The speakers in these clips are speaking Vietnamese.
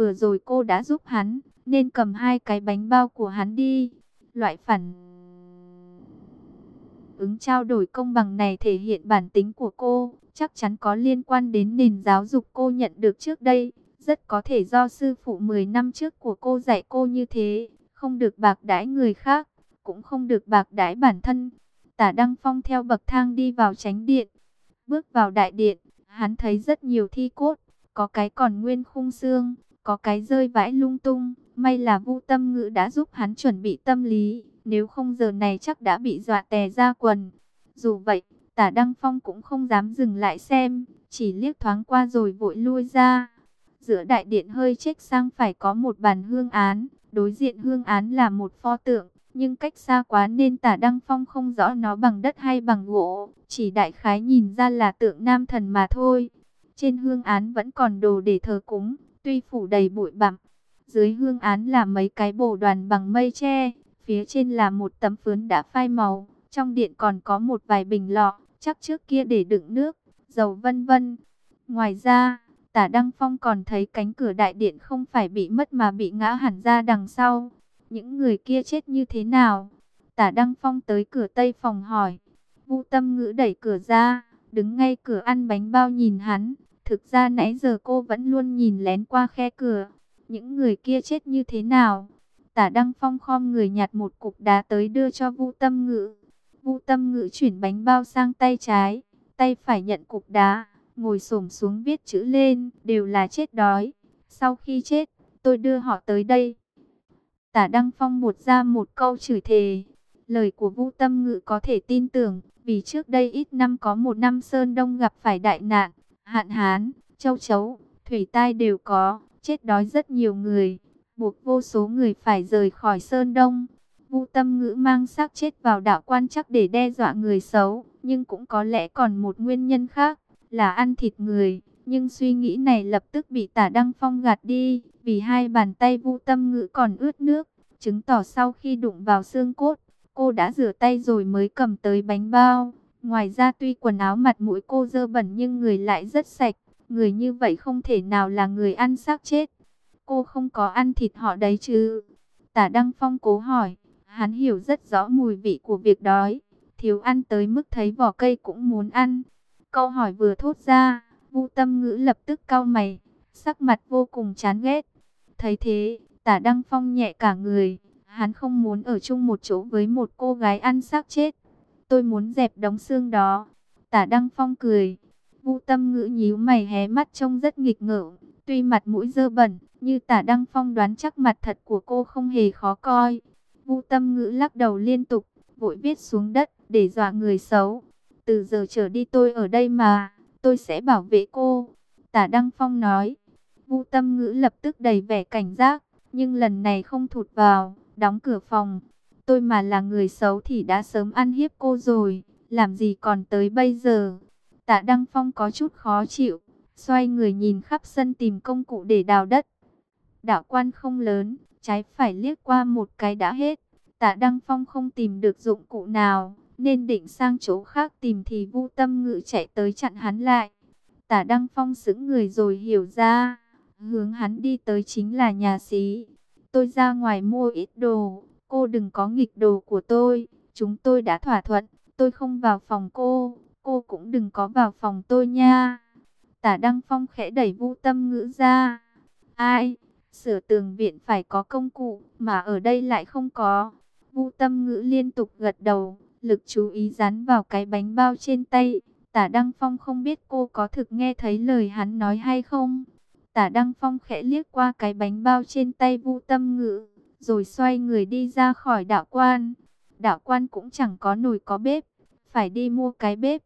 vừa rồi cô đã giúp hắn, nên cầm hai cái bánh bao của hắn đi. Loại phản ứng trao đổi công bằng này thể hiện bản tính của cô, chắc chắn có liên quan đến nền giáo dục cô nhận được trước đây. Rất có thể do sư phụ 10 năm trước của cô dạy cô như thế, không được bạc đãi người khác, cũng không được bạc đãi bản thân. Tả Đăng Phong theo bậc thang đi vào tránh điện, bước vào đại điện, hắn thấy rất nhiều thi cốt, có cái còn nguyên khung xương, có cái rơi vãi lung tung, may là Vu Tâm Ngữ đã giúp hắn chuẩn bị tâm lý, nếu không giờ này chắc đã bị dọa tè ra quần. Dù vậy, Tả Đăng Phong cũng không dám dừng lại xem, chỉ liếc thoáng qua rồi vội lui ra. Giữa đại điện hơi chết sang phải có một bàn hương án, đối diện hương án là một pho tượng, nhưng cách xa quá nên tả Đăng Phong không rõ nó bằng đất hay bằng gỗ, chỉ đại khái nhìn ra là tượng nam thần mà thôi. Trên hương án vẫn còn đồ để thờ cúng, tuy phủ đầy bụi bặm. Dưới hương án là mấy cái bồ đoàn bằng mây tre, phía trên là một tấm phướn đã phai màu, trong điện còn có một vài bình lọ, chắc trước kia để đựng nước, dầu vân vân. Ngoài ra, tả Đăng Phong còn thấy cánh cửa đại điện không phải bị mất mà bị ngã hẳn ra đằng sau. Những người kia chết như thế nào? Tả Đăng Phong tới cửa tây phòng hỏi. Vu Tâm Ngữ đẩy cửa ra, đứng ngay cửa ăn bánh bao nhìn hắn. Thực ra nãy giờ cô vẫn luôn nhìn lén qua khe cửa. Những người kia chết như thế nào? Tả Đăng Phong khom người nhặt một cục đá tới đưa cho Vu Tâm Ngữ. Vu Tâm Ngữ chuyển bánh bao sang tay trái, tay phải nhận cục đá, ngồi xổm xuống viết chữ lên, đều là chết đói. Sau khi chết, tôi đưa họ tới đây. Tả Đăng Phong buột ra một câu chửi thề. Lời của Vu Tâm Ngữ có thể tin tưởng, vì trước đây ít năm có một năm Sơn Đông gặp phải đại nạn, hạn hán, châu chấu, thủy tai đều có, chết đói rất nhiều người, buộc vô số người phải rời khỏi Sơn Đông. Vu Tâm Ngữ mang xác chết vào đạo quan chắc để đe dọa người xấu, nhưng cũng có lẽ còn một nguyên nhân khác, là ăn thịt người. Nhưng suy nghĩ này lập tức bị tả Đăng Phong gạt đi, vì hai bàn tay Vu Tâm Ngữ còn ướt nước, chứng tỏ sau khi đụng vào xương cốt, cô đã rửa tay rồi mới cầm tới bánh bao. Ngoài ra tuy quần áo mặt mũi cô dơ bẩn nhưng người lại rất sạch, người như vậy không thể nào là người ăn xác chết. Cô không có ăn thịt họ đấy chứ? Tả Đăng Phong cố hỏi, hắn hiểu rất rõ mùi vị của việc đói, thiếu ăn tới mức thấy vỏ cây cũng muốn ăn. Câu hỏi vừa thốt ra, vũ Tâm Ngữ lập tức cau mày, sắc mặt vô cùng chán ghét. Thấy thế, Tả Đăng Phong nhẹ cả người, hắn không muốn ở chung một chỗ với một cô gái ăn xác chết. Tôi muốn dẹp đóng xương đó. Tả Đăng Phong cười. Vu Tâm Ngữ nhíu mày hé mắt trông rất nghịch ngợm, tuy mặt mũi dơ bẩn, như Tả Đăng Phong đoán chắc mặt thật của cô không hề khó coi. Vu Tâm Ngữ lắc đầu liên tục, vội viết xuống đất để dọa người xấu. Từ giờ trở đi tôi ở đây mà, tôi sẽ bảo vệ cô. Tả Đăng Phong nói. Vu Tâm Ngữ lập tức đầy vẻ cảnh giác, nhưng lần này không thụt vào, đóng cửa phòng. Tôi mà là người xấu thì đã sớm ăn hiếp cô rồi, làm gì còn tới bây giờ. Tạ Đăng Phong có chút khó chịu, xoay người nhìn khắp sân tìm công cụ để đào đất. Đạo quan không lớn, trái phải liếc qua một cái đã hết. Tạ Đăng Phong không tìm được dụng cụ nào, nên định sang chỗ khác tìm thì Vu Tâm Ngự chạy tới chặn hắn lại. Tả Đăng Phong sững người rồi hiểu ra, hướng hắn đi tới chính là nhà xí. Tôi ra ngoài mua ít đồ, cô đừng có nghịch đồ của tôi, chúng tôi đã thỏa thuận, tôi không vào phòng cô, cô cũng đừng có vào phòng tôi nha. Tả Đăng Phong khẽ đẩy Vu Tâm Ngữ ra. Ai? Sửa tường viện phải có công cụ, mà ở đây lại không có. Vu Tâm Ngữ liên tục gật đầu, lực chú ý dán vào cái bánh bao trên tay. Tả Đăng Phong không biết cô có thực nghe thấy lời hắn nói hay không. Tả Đăng Phong khẽ liếc qua cái bánh bao trên tay Vu Tâm Ngữ, rồi xoay người đi ra khỏi đạo quan. Đạo quan cũng chẳng có nồi có bếp, phải đi mua cái bếp.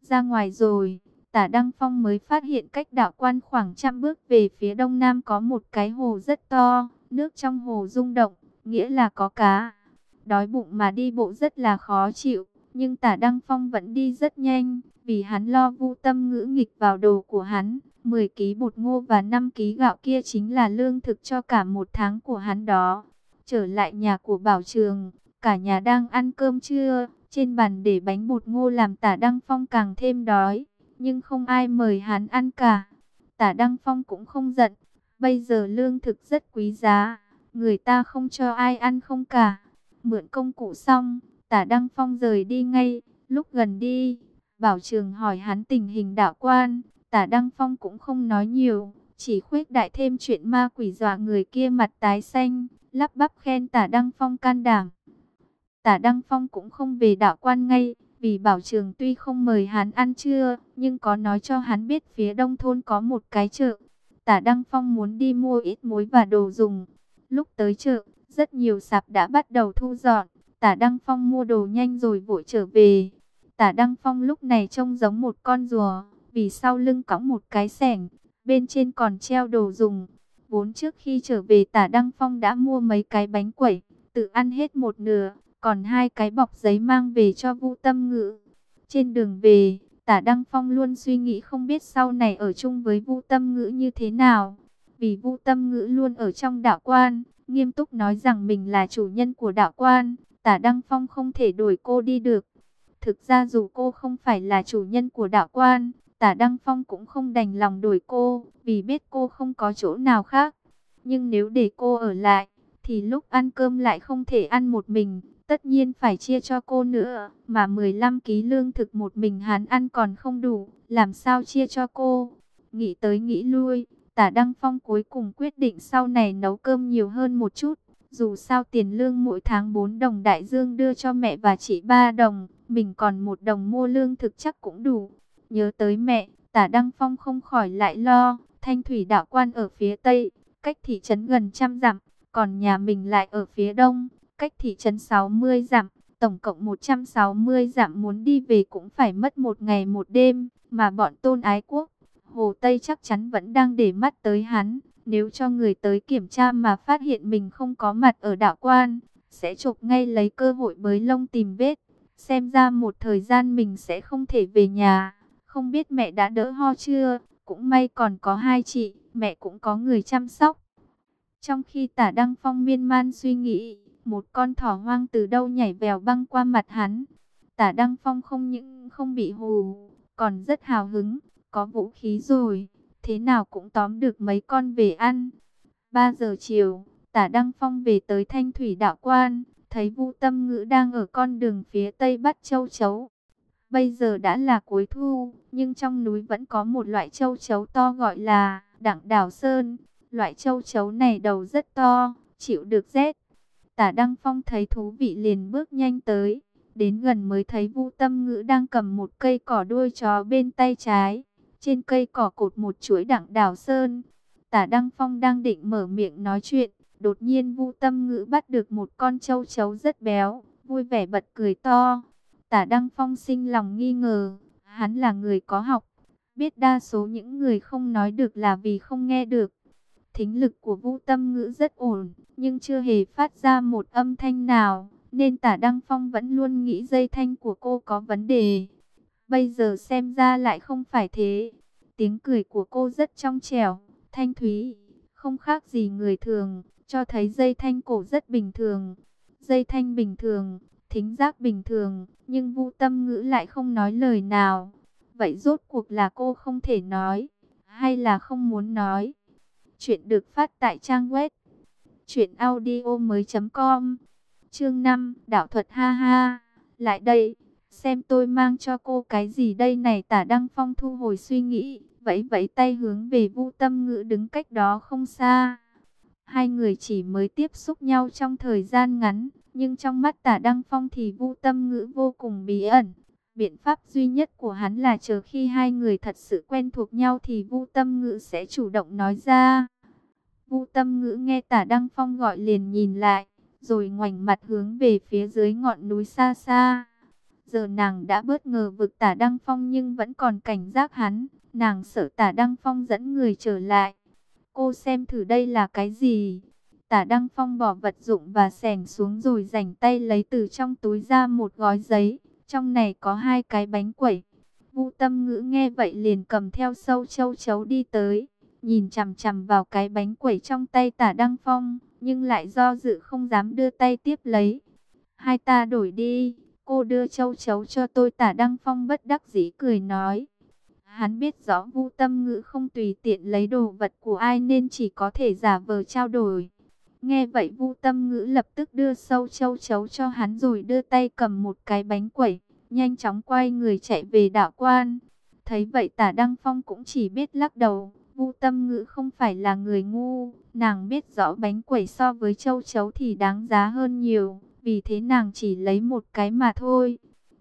Ra ngoài rồi, Tả Đăng Phong mới phát hiện cách đạo quan khoảng trăm bước về phía đông nam có một cái hồ rất to, nước trong hồ rung động, nghĩa là có cá. Đói bụng mà đi bộ rất là khó chịu, nhưng Tả Đăng Phong vẫn đi rất nhanh, vì hắn lo vu tâm ngữ nghịch vào đồ của hắn. 10 ký bột ngô và 5 ký gạo kia chính là lương thực cho cả một tháng của hắn đó. Trở lại nhà của Bảo Trường, cả nhà đang ăn cơm trưa, trên bàn để bánh bột ngô làm Tả Đăng Phong càng thêm đói, nhưng không ai mời hắn ăn cả. Tả Đăng Phong cũng không giận, Bây giờ lương thực rất quý giá, người ta không cho ai ăn không cả. Mượn công cụ xong, tả Đăng Phong rời đi ngay, lúc gần đi, Bảo Trường hỏi hắn tình hình đạo quan, tả Đăng Phong cũng không nói nhiều, chỉ khuếch đại thêm chuyện ma quỷ dọa người kia mặt tái xanh, lắp bắp khen tả Đăng Phong can đảm. Tả Đăng Phong cũng không về đạo quan ngay, vì Bảo Trường tuy không mời hắn ăn trưa, nhưng có nói cho hắn biết phía đông thôn có một cái chợ. Tả Đăng Phong muốn đi mua ít muối và đồ dùng. Lúc tới chợ, rất nhiều sạp đã bắt đầu thu dọn. Tả Đăng Phong mua đồ nhanh rồi vội trở về. Tả Đăng Phong lúc này trông giống một con rùa, vì sau lưng cõng một cái sẻng, bên trên còn treo đồ dùng. Vốn trước khi trở về Tả Đăng Phong đã mua mấy cái bánh quẩy, tự ăn hết một nửa, còn hai cái bọc giấy mang về cho Vu Tâm Ngữ. Trên đường về, Tả Đăng Phong luôn suy nghĩ không biết sau này ở chung với Vu Tâm Ngữ như thế nào. Vì Vu Tâm Ngữ luôn ở trong đạo quan, nghiêm túc nói rằng mình là chủ nhân của đạo quan, Tả Đăng Phong không thể đuổi cô đi được. Thực ra dù cô không phải là chủ nhân của đạo quan, Tả Đăng Phong cũng không đành lòng đuổi cô, vì biết cô không có chỗ nào khác. Nhưng nếu để cô ở lại, thì lúc ăn cơm lại không thể ăn một mình, tất nhiên phải chia cho cô nữa, mà 15 ký lương thực một mình hắn ăn còn không đủ, làm sao chia cho cô. Nghĩ tới nghĩ lui, tả Đăng Phong cuối cùng quyết định sau này nấu cơm nhiều hơn một chút. Dù sao tiền lương mỗi tháng 4 đồng đại dương đưa cho mẹ và chị 3 đồng, mình còn một đồng mua lương thực chắc cũng đủ. Nhớ tới mẹ, tả Đăng Phong không khỏi lại lo, thanh thủy đạo quan ở phía tây, cách thị trấn gần trăm dặm, còn nhà mình lại ở phía đông, cách thị trấn 60 dặm, tổng cộng 160 dặm muốn đi về cũng phải mất một ngày một đêm, mà bọn tôn ái quốc, Hồ Tây chắc chắn vẫn đang để mắt tới hắn. Nếu cho người tới kiểm tra mà phát hiện mình không có mặt ở đạo quan, sẽ chụp ngay lấy cơ hội bới lông tìm vết. Xem ra một thời gian mình sẽ không thể về nhà. Không biết mẹ đã đỡ ho chưa? Cũng may còn có hai chị, mẹ cũng có người chăm sóc. Trong khi tả Đăng Phong miên man suy nghĩ, một con thỏ hoang từ đâu nhảy vèo băng qua mặt hắn. Tả Đăng Phong không những không bị hù, còn rất hào hứng, có vũ khí rồi, thế nào cũng tóm được mấy con về ăn. 3 giờ chiều, tả Đăng Phong về tới Thanh Thủy Đạo Quan, thấy vũ Tâm Ngữ đang ở con đường phía tây bắt châu chấu. Bây giờ đã là cuối thu, nhưng trong núi vẫn có một loại châu chấu to gọi là đặng đào sơn. Loại châu chấu này đầu rất to, chịu được rét. Tả Đăng Phong thấy thú vị liền bước nhanh tới. Đến gần mới thấy Vu Tâm Ngữ đang cầm một cây cỏ đuôi chó bên tay trái. Trên cây cỏ cột một chuỗi đặng đào sơn. Tả Đăng Phong đang định mở miệng nói chuyện. Đột nhiên Vu Tâm Ngữ bắt được một con châu chấu rất béo. Vui vẻ bật cười to. Tả Đăng Phong sinh lòng nghi ngờ. Hắn là người có học. Biết đa số những người không nói được là vì không nghe được. Thính lực của Vu Tâm Ngữ rất ổn, nhưng chưa hề phát ra một âm thanh nào, nên Tả Đăng Phong vẫn luôn nghĩ dây thanh của cô có vấn đề. Bây giờ xem ra lại không phải thế. Tiếng cười của cô rất trong trẻo, thanh thúy, không khác gì người thường, cho thấy dây thanh cổ rất bình thường. Dây thanh bình thường, thính giác bình thường, nhưng Vu Tâm Ngữ lại không nói lời nào. Vậy rốt cuộc là cô không thể nói, hay là không muốn nói? Chuyện được phát tại trang web truyệnaudiomoi.com. Chương 5, đạo thuật ha ha. Lại đây, xem tôi mang cho cô cái gì đây này, Tả Đăng Phong thu hồi suy nghĩ, vẫy vẫy tay hướng về Vu Tâm Ngữ đứng cách đó không xa. Hai người chỉ mới tiếp xúc nhau trong thời gian ngắn, nhưng trong mắt Tả Đăng Phong thì Vu Tâm Ngữ vô cùng bí ẩn. Biện pháp duy nhất của hắn là chờ khi hai người thật sự quen thuộc nhau thì Vu Tâm Ngữ sẽ chủ động nói ra. Vu Tâm Ngữ nghe Tả Đăng Phong gọi liền nhìn lại, rồi ngoảnh mặt hướng về phía dưới ngọn núi xa xa. Giờ nàng đã bớt ngờ vực Tả Đăng Phong nhưng vẫn còn cảnh giác hắn, nàng sợ Tả Đăng Phong dẫn người trở lại. Cô xem thử đây là cái gì? Tả Đăng Phong bỏ vật dụng và sẻng xuống rồi rảnh tay lấy từ trong túi ra một gói giấy. Trong này có hai cái bánh quẩy. vũ Tâm Ngữ nghe vậy liền cầm theo sâu châu chấu đi tới nhìn chằm chằm vào cái bánh quẩy trong tay tả Đăng Phong, nhưng lại do dự không dám đưa tay tiếp lấy. Hai ta đổi đi, cô đưa châu chấu cho tôi tả Đăng Phong bất đắc dĩ cười nói. Hắn biết rõ Vu Tâm Ngữ không tùy tiện lấy đồ vật của ai nên chỉ có thể giả vờ trao đổi. Nghe vậy Vu Tâm Ngữ lập tức đưa sâu châu chấu cho hắn rồi đưa tay cầm một cái bánh quẩy, nhanh chóng quay người chạy về đạo quan. Thấy vậy Tả Đăng Phong cũng chỉ biết lắc đầu, Vu Tâm Ngữ không phải là người ngu, nàng biết rõ bánh quẩy so với châu chấu thì đáng giá hơn nhiều, vì thế nàng chỉ lấy một cái mà thôi.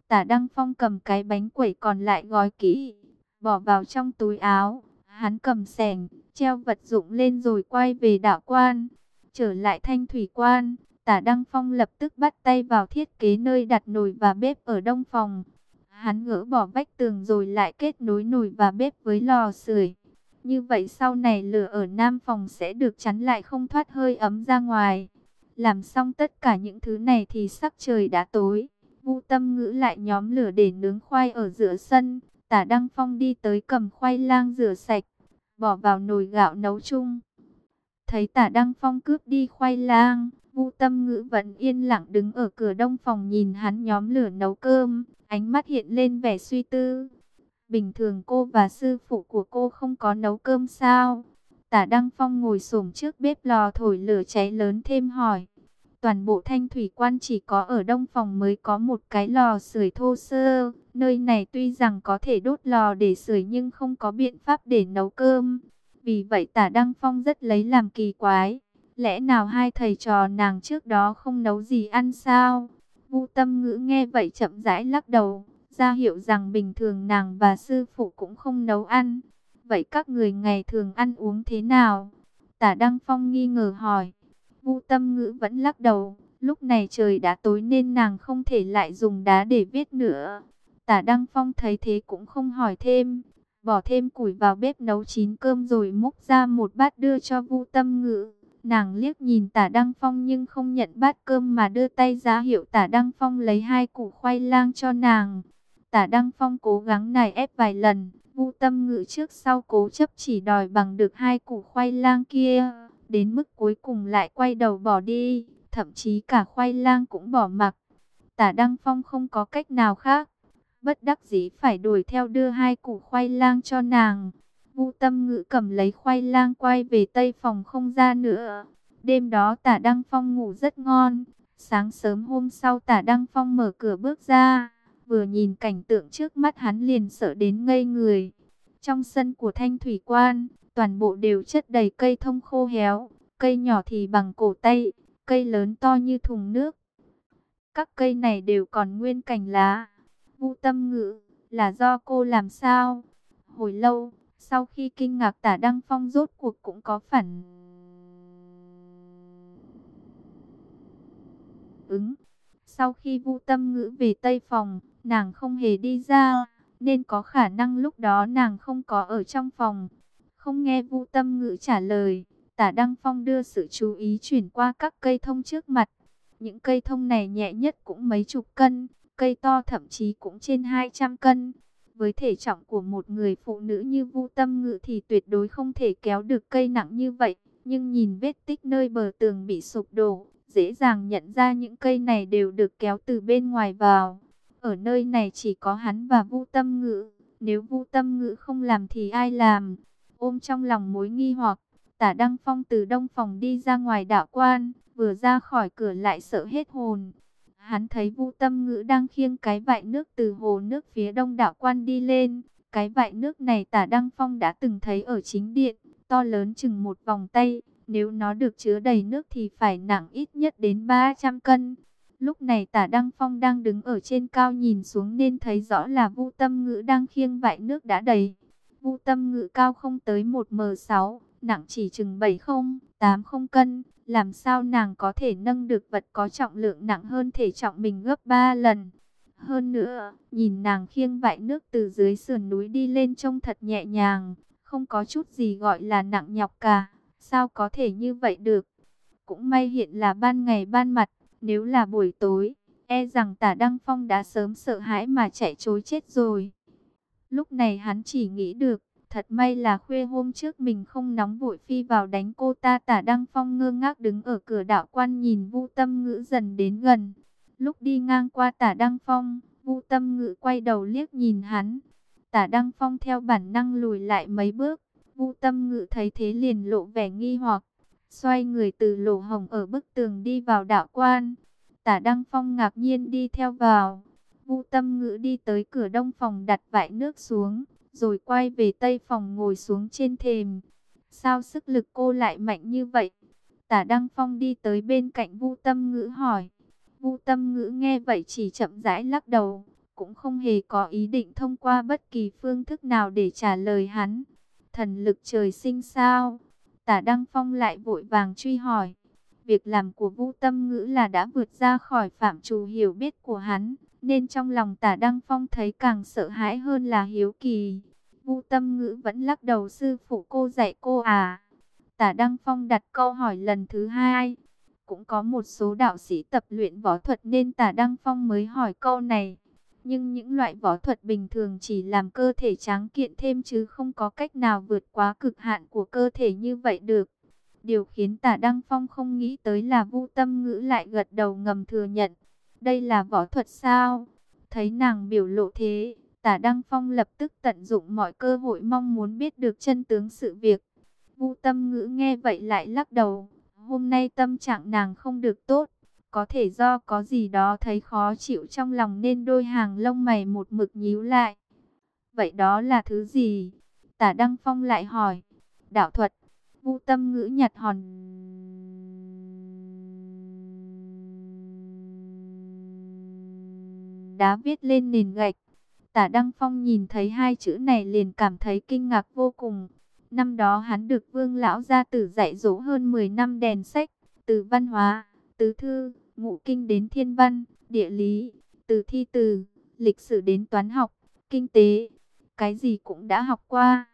Tả Đăng Phong cầm cái bánh quẩy còn lại gói kỹ, bỏ vào trong túi áo. Hắn cầm sẻng, treo vật dụng lên rồi quay về đạo quan. Trở lại thanh thủy quan, tả Đăng Phong lập tức bắt tay vào thiết kế nơi đặt nồi và bếp ở đông phòng. Hắn gỡ bỏ vách tường rồi lại kết nối nồi và bếp với lò sưởi. Như vậy sau này lửa ở nam phòng sẽ được chắn lại không thoát hơi ấm ra ngoài. Làm xong tất cả những thứ này thì sắc trời đã tối. vũ Tâm Ngữ lại nhóm lửa để nướng khoai ở giữa sân. Tả Đăng Phong đi tới cầm khoai lang rửa sạch, bỏ vào nồi gạo nấu chung. Thấy Tả Đăng Phong cướp đi khoai lang, Vu Tâm Ngữ vẫn yên lặng đứng ở cửa đông phòng nhìn hắn nhóm lửa nấu cơm, ánh mắt hiện lên vẻ suy tư. Bình thường cô và sư phụ của cô không có nấu cơm sao? Tả Đăng Phong ngồi xổm trước bếp lò thổi lửa cháy lớn thêm hỏi. Toàn bộ thanh thủy quan chỉ có ở đông phòng mới có một cái lò sưởi thô sơ. Nơi này tuy rằng có thể đốt lò để sưởi nhưng không có biện pháp để nấu cơm. Vì vậy tả Đăng Phong rất lấy làm kỳ quái. Lẽ nào hai thầy trò nàng trước đó không nấu gì ăn sao? Vu tâm ngữ nghe vậy chậm rãi lắc đầu. ra hiệu rằng bình thường nàng và sư phụ cũng không nấu ăn. Vậy các người ngày thường ăn uống thế nào? Tả Đăng Phong nghi ngờ hỏi. Vu tâm ngữ vẫn lắc đầu. Lúc này trời đã tối nên nàng không thể lại dùng đá để viết nữa. Tả Đăng Phong thấy thế cũng không hỏi thêm. Bỏ thêm củi vào bếp nấu chín cơm rồi múc ra một bát đưa cho Vu tâm ngữ. Nàng liếc nhìn tả Đăng Phong nhưng không nhận bát cơm mà đưa tay ra hiệu tả Đăng Phong lấy hai củ khoai lang cho nàng. Tả Đăng Phong cố gắng nài ép vài lần. Vu tâm ngữ trước sau cố chấp chỉ đòi bằng được hai củ khoai lang kia đến mức cuối cùng lại quay đầu bỏ đi, thậm chí cả khoai lang cũng bỏ mặc. Tả Đăng Phong không có cách nào khác, bất đắc dĩ phải đuổi theo đưa hai củ khoai lang cho nàng. Vu Tâm Ngữ cầm lấy khoai lang quay về tây phòng không ra nữa. Đêm đó Tả Đăng Phong ngủ rất ngon. Sáng sớm hôm sau Tả Đăng Phong mở cửa bước ra, vừa nhìn cảnh tượng trước mắt hắn liền sợ đến ngây người. Trong sân của Thanh Thủy Quan, toàn bộ đều chất đầy cây thông khô héo, cây nhỏ thì bằng cổ tay, cây lớn to như thùng nước. Các cây này đều còn nguyên cành lá. Vu tâm ngữ, là do cô làm sao? Hồi lâu, sau khi kinh ngạc tả Đăng Phong rốt cuộc cũng có phản ứng. Sau khi Vu Tâm Ngữ về Tây phòng, nàng không hề đi ra, nên có khả năng lúc đó nàng không có ở trong phòng. Không nghe Vu Tâm Ngữ trả lời, Tả Đăng Phong đưa sự chú ý chuyển qua các cây thông trước mặt. Những cây thông này nhẹ nhất cũng mấy chục cân, cây to thậm chí cũng trên 200 cân. Với thể trọng của một người phụ nữ như Vu Tâm Ngữ thì tuyệt đối không thể kéo được cây nặng như vậy. Nhưng nhìn vết tích nơi bờ tường bị sụp đổ, dễ dàng nhận ra những cây này đều được kéo từ bên ngoài vào. Ở nơi này chỉ có hắn và Vu Tâm Ngữ. Nếu Vu Tâm Ngữ không làm thì ai làm? Ôm trong lòng mối nghi hoặc, tả Đăng Phong từ đông phòng đi ra ngoài đạo quan, vừa ra khỏi cửa lại sợ hết hồn. Hắn thấy Vu Tâm Ngữ đang khiêng cái vại nước từ hồ nước phía đông đạo quan đi lên. Cái vại nước này tả Đăng Phong đã từng thấy ở chính điện, to lớn chừng một vòng tay. Nếu nó được chứa đầy nước thì phải nặng ít nhất đến 300 cân. Lúc này tả Đăng Phong đang đứng ở trên cao nhìn xuống nên thấy rõ là Vu Tâm Ngữ đang khiêng vại nước đã đầy. Vu Tâm ngự cao không tới 1m6, nặng chỉ chừng 70, 80 cân. Làm sao nàng có thể nâng được vật có trọng lượng nặng hơn thể trọng mình gấp 3 lần. Hơn nữa, nhìn nàng khiêng vại nước từ dưới sườn núi đi lên trông thật nhẹ nhàng, không có chút gì gọi là nặng nhọc cả. Sao có thể như vậy được? Cũng may hiện là ban ngày ban mặt, nếu là buổi tối, e rằng tả Đăng Phong đã sớm sợ hãi mà chạy trối chết rồi. Lúc này hắn chỉ nghĩ được, thật may là khuya hôm trước mình không nóng vội phi vào đánh cô ta tả Đăng Phong ngơ ngác đứng ở cửa đạo quan nhìn Vu Tâm Ngữ dần đến gần. Lúc đi ngang qua tả Đăng Phong, Vu Tâm Ngữ quay đầu liếc nhìn hắn. Tả Đăng Phong theo bản năng lùi lại mấy bước. Vu Tâm Ngữ thấy thế liền lộ vẻ nghi hoặc, xoay người từ lỗ hồng ở bức tường đi vào đạo quan. Tả Đăng Phong ngạc nhiên đi theo vào. Vu Tâm Ngữ đi tới cửa đông phòng đặt vại nước xuống, rồi quay về tây phòng ngồi xuống trên thềm. Sao sức lực cô lại mạnh như vậy? Tả Đăng Phong đi tới bên cạnh Vu Tâm Ngữ hỏi. Vu Tâm Ngữ nghe vậy chỉ chậm rãi lắc đầu, cũng không hề có ý định thông qua bất kỳ phương thức nào để trả lời hắn. Thần lực trời sinh sao? Tả Đăng Phong lại vội vàng truy hỏi. Việc làm của Vu Tâm Ngữ là đã vượt ra khỏi phạm trù hiểu biết của hắn, nên trong lòng Tả Đăng Phong thấy càng sợ hãi hơn là hiếu kỳ. Vu Tâm Ngữ vẫn lắc đầu, sư phụ, cô dạy cô à? Tả Đăng Phong đặt câu hỏi lần thứ hai. Cũng có một số đạo sĩ tập luyện võ thuật nên Tả Đăng Phong mới hỏi câu này. Nhưng những loại võ thuật bình thường chỉ làm cơ thể tráng kiện thêm chứ không có cách nào vượt quá cực hạn của cơ thể như vậy được. Điều khiến tả Đăng Phong không nghĩ tới là vu tâm ngữ lại gật đầu ngầm thừa nhận. Đây là võ thuật sao? Thấy nàng biểu lộ thế, tả Đăng Phong lập tức tận dụng mọi cơ hội mong muốn biết được chân tướng sự việc. Vu tâm ngữ nghe vậy lại lắc đầu. Hôm nay tâm trạng nàng không được tốt. Có thể do có gì đó thấy khó chịu trong lòng nên đôi hàng lông mày một mực nhíu lại. Vậy đó là thứ gì? Tả Đăng Phong lại hỏi. Đạo thuật. Vu tâm ngữ nhặt hòn. Đá viết lên nền gạch. Tả Đăng Phong nhìn thấy hai chữ này liền cảm thấy kinh ngạc vô cùng. Năm đó hắn được vương lão gia tử dạy dỗ hơn 10 năm đèn sách, từ văn hóa, tứ thư, ngũ kinh đến thiên văn, địa lý, từ thi từ, lịch sử đến toán học, kinh tế, cái gì cũng đã học qua.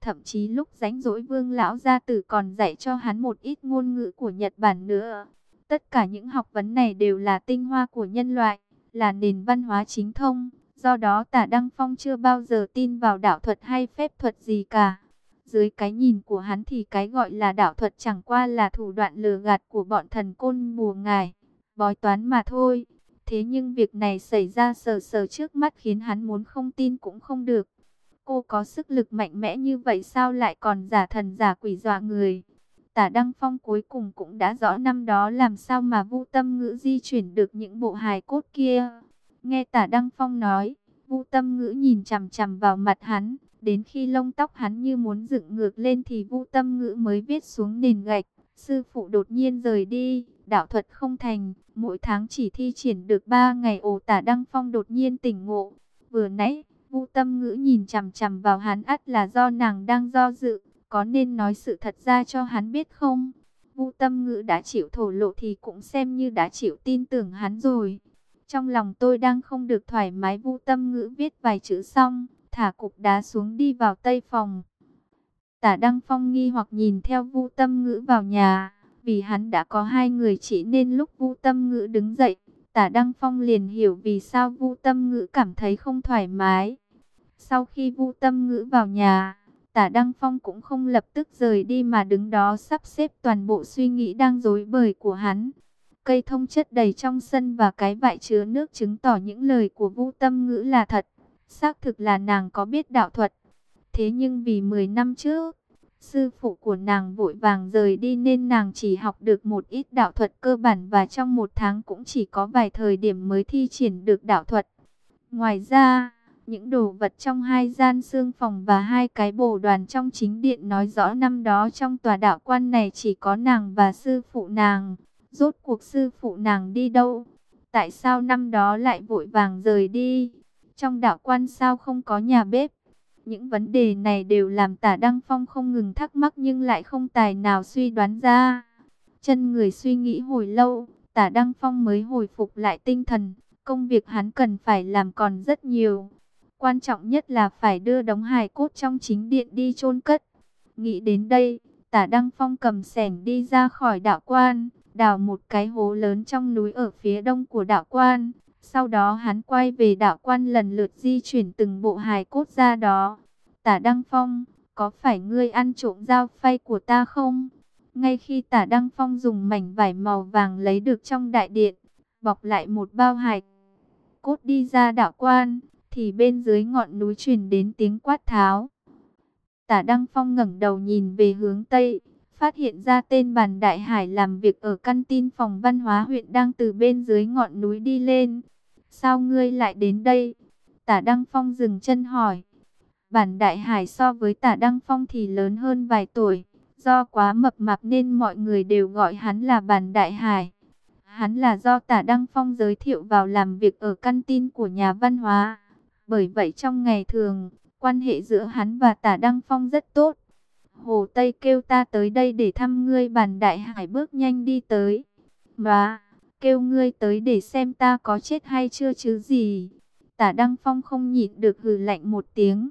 Thậm chí lúc rảnh rỗi vương lão gia tử còn dạy cho hắn một ít ngôn ngữ của Nhật Bản nữa. Tất cả những học vấn này đều là tinh hoa của nhân loại, là nền văn hóa chính thông. Do đó tả Đăng Phong chưa bao giờ tin vào đạo thuật hay phép thuật gì cả. Dưới cái nhìn của hắn thì cái gọi là đạo thuật chẳng qua là thủ đoạn lừa gạt của bọn thần côn mùa ngài bói toán mà thôi. Thế nhưng việc này xảy ra sờ sờ trước mắt khiến hắn muốn không tin cũng không được. Cô có sức lực mạnh mẽ như vậy sao lại còn giả thần giả quỷ dọa người. Tả Đăng Phong cuối cùng cũng đã rõ năm đó làm sao mà vu tâm ngữ di chuyển được những bộ hài cốt kia. Nghe tả Đăng Phong nói, vu tâm ngữ nhìn chằm chằm vào mặt hắn. Đến khi lông tóc hắn như muốn dựng ngược lên thì vu tâm ngữ mới viết xuống nền gạch. Sư phụ đột nhiên rời đi, đạo thuật không thành, mỗi tháng chỉ thi triển được 3 ngày ổ tả Đăng Phong đột nhiên tỉnh ngộ. Vừa nãy, Vu Tâm Ngữ nhìn chằm chằm vào hắn ắt là do nàng đang do dự, có nên nói sự thật ra cho hắn biết không? Vu Tâm Ngữ đã chịu thổ lộ thì cũng xem như đã chịu tin tưởng hắn rồi. Trong lòng tôi đang không được thoải mái Vu Tâm Ngữ viết vài chữ xong, thả cục đá xuống đi vào tây phòng. Tả Đăng Phong nghi hoặc nhìn theo Vu Tâm Ngữ vào nhà, vì hắn đã có hai người chỉ nên lúc Vu Tâm Ngữ đứng dậy, Tả Đăng Phong liền hiểu vì sao Vu Tâm Ngữ cảm thấy không thoải mái. Sau khi Vu Tâm Ngữ vào nhà, Tả Đăng Phong cũng không lập tức rời đi mà đứng đó sắp xếp toàn bộ suy nghĩ đang rối bời của hắn. Cây thông chất đầy trong sân và cái vại chứa nước chứng tỏ những lời của Vu Tâm Ngữ là thật. Xác thực là nàng có biết đạo thuật. Thế nhưng vì 10 năm trước, Sư phụ của nàng vội vàng rời đi nên nàng chỉ học được một ít đạo thuật cơ bản và trong một tháng cũng chỉ có vài thời điểm mới thi triển được đạo thuật. Ngoài ra, những đồ vật trong hai gian xương phòng và hai cái bồ đoàn trong chính điện nói rõ năm đó trong tòa đạo quan này chỉ có nàng và sư phụ nàng. Rốt cuộc sư phụ nàng đi đâu? Tại sao năm đó lại vội vàng rời đi? Trong đạo quan sao không có nhà bếp? Những vấn đề này đều làm tả Đăng Phong không ngừng thắc mắc nhưng lại không tài nào suy đoán ra. Chân người suy nghĩ hồi lâu, tả Đăng Phong mới hồi phục lại tinh thần. Công việc hắn cần phải làm còn rất nhiều. Quan trọng nhất là phải đưa đống hài cốt trong chính điện đi chôn cất. Nghĩ đến đây, tả Đăng Phong cầm sẻng đi ra khỏi đạo quan, đào một cái hố lớn trong núi ở phía đông của đạo quan. Sau đó hắn quay về đạo quan lần lượt di chuyển từng bộ hài cốt ra đó. Tả Đăng Phong, có phải ngươi ăn trộm dao phay của ta không? Ngay khi tả Đăng Phong dùng mảnh vải màu vàng lấy được trong đại điện, bọc lại một bao hài cốt đi ra đạo quan, thì bên dưới ngọn núi truyền đến tiếng quát tháo. Tả Đăng Phong ngẩng đầu nhìn về hướng Tây, phát hiện ra tên bàn Đại Hải làm việc ở căn tin phòng văn hóa huyện đang từ bên dưới ngọn núi đi lên. Sao ngươi lại đến đây? Tả Đăng Phong dừng chân hỏi. Bản Đại Hải so với Tả Đăng Phong thì lớn hơn vài tuổi. Do quá mập mạp nên mọi người đều gọi hắn là Bản Đại Hải. Hắn là do Tả Đăng Phong giới thiệu vào làm việc ở căn tin của nhà văn hóa. Bởi vậy trong ngày thường, quan hệ giữa hắn và Tả Đăng Phong rất tốt. Hồ Tây kêu ta tới đây để thăm ngươi bàn Đại Hải bước nhanh đi tới. Mà, kêu ngươi tới để xem ta có chết hay chưa chứ gì. Tả Đăng Phong không nhịn được hừ lạnh một tiếng.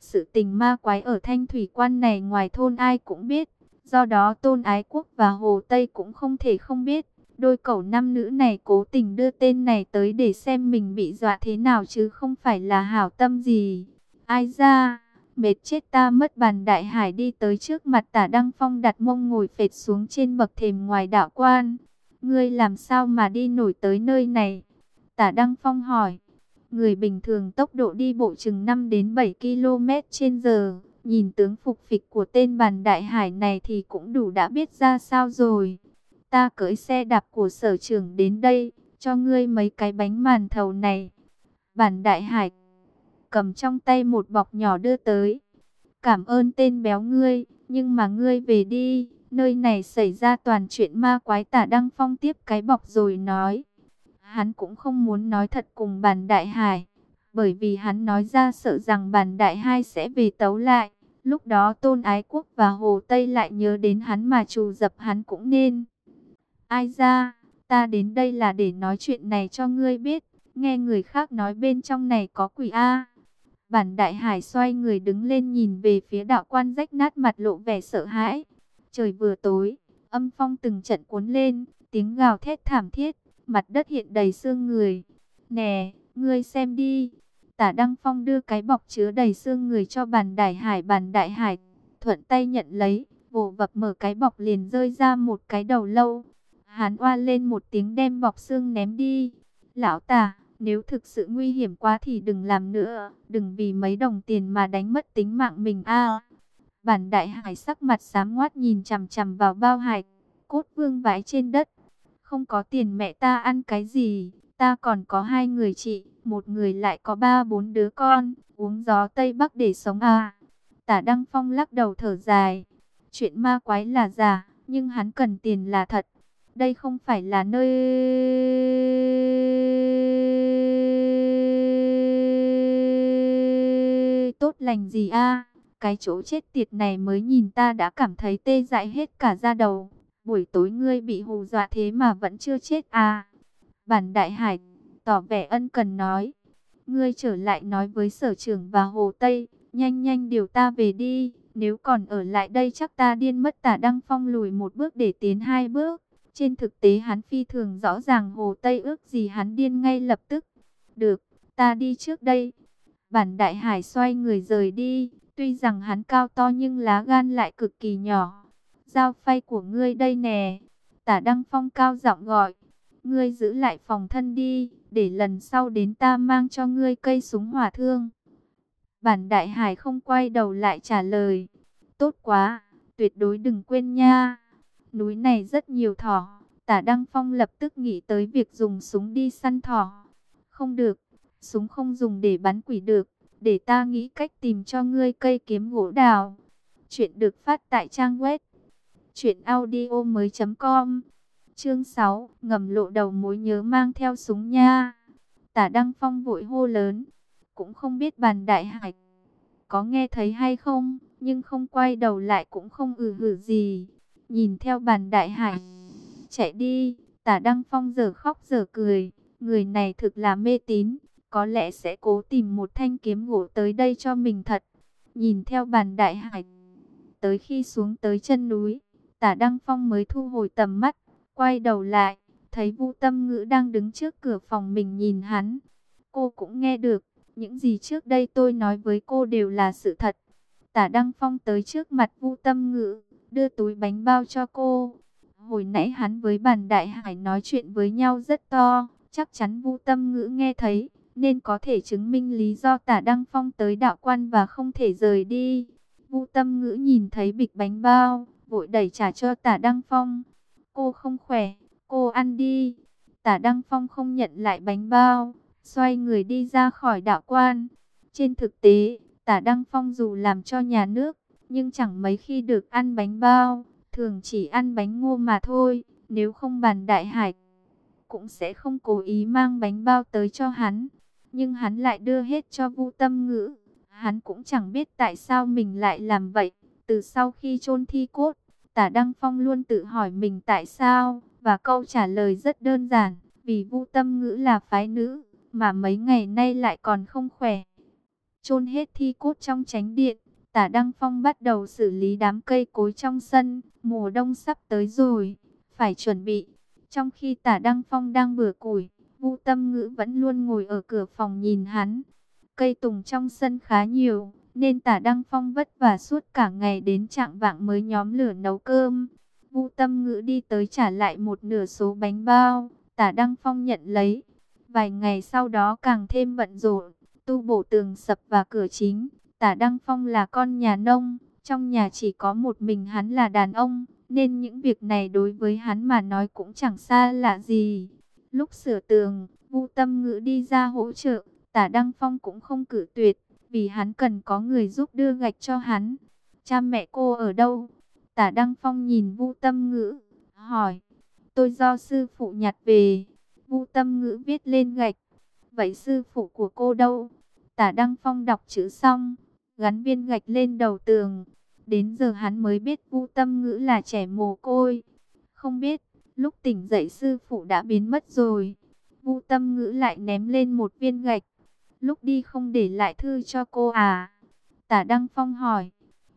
Sự tình ma quái ở thanh thủy quan này ngoài thôn ai cũng biết. Do đó Tôn Ái Quốc và Hồ Tây cũng không thể không biết. Đôi cẩu nam nữ này cố tình đưa tên này tới để xem mình bị dọa thế nào chứ không phải là hảo tâm gì. Ai ra, mệt chết ta mất bàn đại hải đi tới trước mặt tả Đăng Phong đặt mông ngồi phệt xuống trên bậc thềm ngoài đạo quan. Ngươi làm sao mà đi nổi tới nơi này? Tả Đăng Phong hỏi. Người bình thường tốc độ đi bộ chừng 5 đến 7 km trên giờ. Nhìn tướng phục phịch của tên bàn đại hải này thì cũng đủ đã biết ra sao rồi. Ta cưỡi xe đạp của sở trưởng đến đây, cho ngươi mấy cái bánh màn thầu này. Bản đại hải cầm trong tay một bọc nhỏ đưa tới. Cảm ơn tên béo ngươi, nhưng mà ngươi về đi, nơi này xảy ra toàn chuyện ma quái tả Đăng Phong tiếp cái bọc rồi nói. Hắn cũng không muốn nói thật cùng bản đại hải, bởi vì hắn nói ra sợ rằng bản đại hai sẽ về tấu lại. Lúc đó Tôn Ái Quốc và Hồ Tây lại nhớ đến hắn mà trù dập hắn cũng nên. Ai ra, ta đến đây là để nói chuyện này cho ngươi biết. Nghe người khác nói bên trong này có quỷ A. Bản đại hải xoay người đứng lên nhìn về phía đạo quan rách nát mặt lộ vẻ sợ hãi. Trời vừa tối, âm phong từng trận cuốn lên, tiếng gào thét thảm thiết, mặt đất hiện đầy xương người. Nè, ngươi xem đi. Tả Đăng Phong đưa cái bọc chứa đầy xương người cho bàn đại hải. Bàn đại hải thuận tay nhận lấy, vồ vập mở cái bọc liền rơi ra một cái đầu lâu. Hán oa lên một tiếng đem bọc xương ném đi. Lão tả, nếu thực sự nguy hiểm quá thì đừng làm nữa. Đừng vì mấy đồng tiền mà đánh mất tính mạng mình a. bản đại hải sắc mặt xám ngoát nhìn chằm chằm vào bao hải. Cốt vương vãi trên đất. Không có tiền mẹ ta ăn cái gì. Ta còn có hai người chị. Một người lại có ba bốn đứa con. Uống gió Tây Bắc để sống à. Tả Đăng Phong lắc đầu thở dài. Chuyện ma quái là giả. Nhưng hắn cần tiền là thật. Đây không phải là nơi... tốt lành gì a Cái chỗ chết tiệt này mới nhìn ta đã cảm thấy tê dại hết cả da đầu. Buổi tối ngươi bị hù dọa thế mà vẫn chưa chết à. Bản đại hải tỏ vẻ ân cần nói. Ngươi trở lại nói với sở trưởng và hồ Tây. Nhanh nhanh điều ta về đi. Nếu còn ở lại đây chắc ta điên mất tả Đăng Phong lùi một bước để tiến hai bước. Trên thực tế hắn phi thường rõ ràng Hồ Tây ước gì hắn điên ngay lập tức. Được, ta đi trước đây. Bản đại hải xoay người rời đi. Tuy rằng hắn cao to nhưng lá gan lại cực kỳ nhỏ. Giao phay của ngươi đây nè. Tả Đăng Phong cao giọng gọi. Ngươi giữ lại phòng thân đi. Để lần sau đến ta mang cho ngươi cây súng hỏa thương. Bản đại hải không quay đầu lại trả lời. Tốt quá, tuyệt đối đừng quên nha. Núi này rất nhiều thỏ. Tả Đăng Phong lập tức nghĩ tới việc dùng súng đi săn thỏ. Không được, súng không dùng để bắn quỷ được. Để ta nghĩ cách tìm cho ngươi cây kiếm gỗ đào. Chuyện được phát tại trang web. Chuyện audio mới com. Chương 6, ngầm lộ đầu mối nhớ mang theo súng nha. Tả Đăng Phong vội hô lớn. Cũng không biết bàn đại hải có nghe thấy hay không, nhưng không quay đầu lại cũng không ừ hử gì. Nhìn theo bàn đại hải, chạy đi, tả Đăng Phong giờ khóc giờ cười, người này thực là mê tín, có lẽ sẽ cố tìm một thanh kiếm gỗ tới đây cho mình thật. Nhìn theo bàn đại hải, tới khi xuống tới chân núi, tả Đăng Phong mới thu hồi tầm mắt, quay đầu lại, thấy Vu Tâm Ngữ đang đứng trước cửa phòng mình nhìn hắn. Cô cũng nghe được, những gì trước đây tôi nói với cô đều là sự thật. Tả Đăng Phong tới trước mặt Vu Tâm Ngữ, đưa túi bánh bao cho cô. Hồi nãy hắn với bàn đại hải nói chuyện với nhau rất to, chắc chắn Vu Tâm Ngữ nghe thấy, nên có thể chứng minh lý do tả Đăng Phong tới đạo quan và không thể rời đi. Vu Tâm Ngữ nhìn thấy bịch bánh bao, vội đẩy trả cho tả Đăng Phong. Cô không khỏe, cô ăn đi. Tả Đăng Phong không nhận lại bánh bao, xoay người đi ra khỏi đạo quan. Trên thực tế, tả Đăng Phong dù làm cho nhà nước, nhưng chẳng mấy khi được ăn bánh bao, thường chỉ ăn bánh ngô mà thôi, nếu không bàn đại hải cũng sẽ không cố ý mang bánh bao tới cho hắn, nhưng hắn lại đưa hết cho Vu Tâm Ngữ. Hắn cũng chẳng biết tại sao mình lại làm vậy. Từ sau khi chôn thi cốt, Tả Đăng Phong luôn tự hỏi mình tại sao, và câu trả lời rất đơn giản, vì Vu Tâm Ngữ là phái nữ, mà mấy ngày nay lại còn không khỏe. Chôn hết thi cốt trong tránh điện, Tả Đăng Phong bắt đầu xử lý đám cây cối trong sân, mùa đông sắp tới rồi, phải chuẩn bị. Trong khi Tả Đăng Phong đang bừa củi, Vu Tâm Ngữ vẫn luôn ngồi ở cửa phòng nhìn hắn. Cây tùng trong sân khá nhiều, nên Tả Đăng Phong vất vả suốt cả ngày đến trạng vạng mới nhóm lửa nấu cơm. Vu Tâm Ngữ đi tới trả lại một nửa số bánh bao, Tả Đăng Phong nhận lấy. Vài ngày sau đó càng thêm bận rộn, tu bổ tường sập và cửa chính. Tả Đăng Phong là con nhà nông, trong nhà chỉ có một mình hắn là đàn ông, nên những việc này đối với hắn mà nói cũng chẳng xa lạ gì. Lúc sửa tường, Vu Tâm Ngữ đi ra hỗ trợ, Tả Đăng Phong cũng không cử tuyệt, vì hắn cần có người giúp đưa gạch cho hắn. Cha mẹ cô ở đâu? Tả Đăng Phong nhìn Vu Tâm Ngữ, hỏi. Tôi do sư phụ nhặt về. Vu Tâm Ngữ viết lên gạch. Vậy sư phụ của cô đâu? Tả Đăng Phong đọc chữ xong, gắn viên gạch lên đầu tường. Đến giờ hắn mới biết Vu Tâm Ngữ là trẻ mồ côi. Không biết, lúc tỉnh dậy sư phụ đã biến mất rồi. Vu Tâm Ngữ lại ném lên một viên gạch. Lúc đi không để lại thư cho cô à? Tả Đăng Phong hỏi.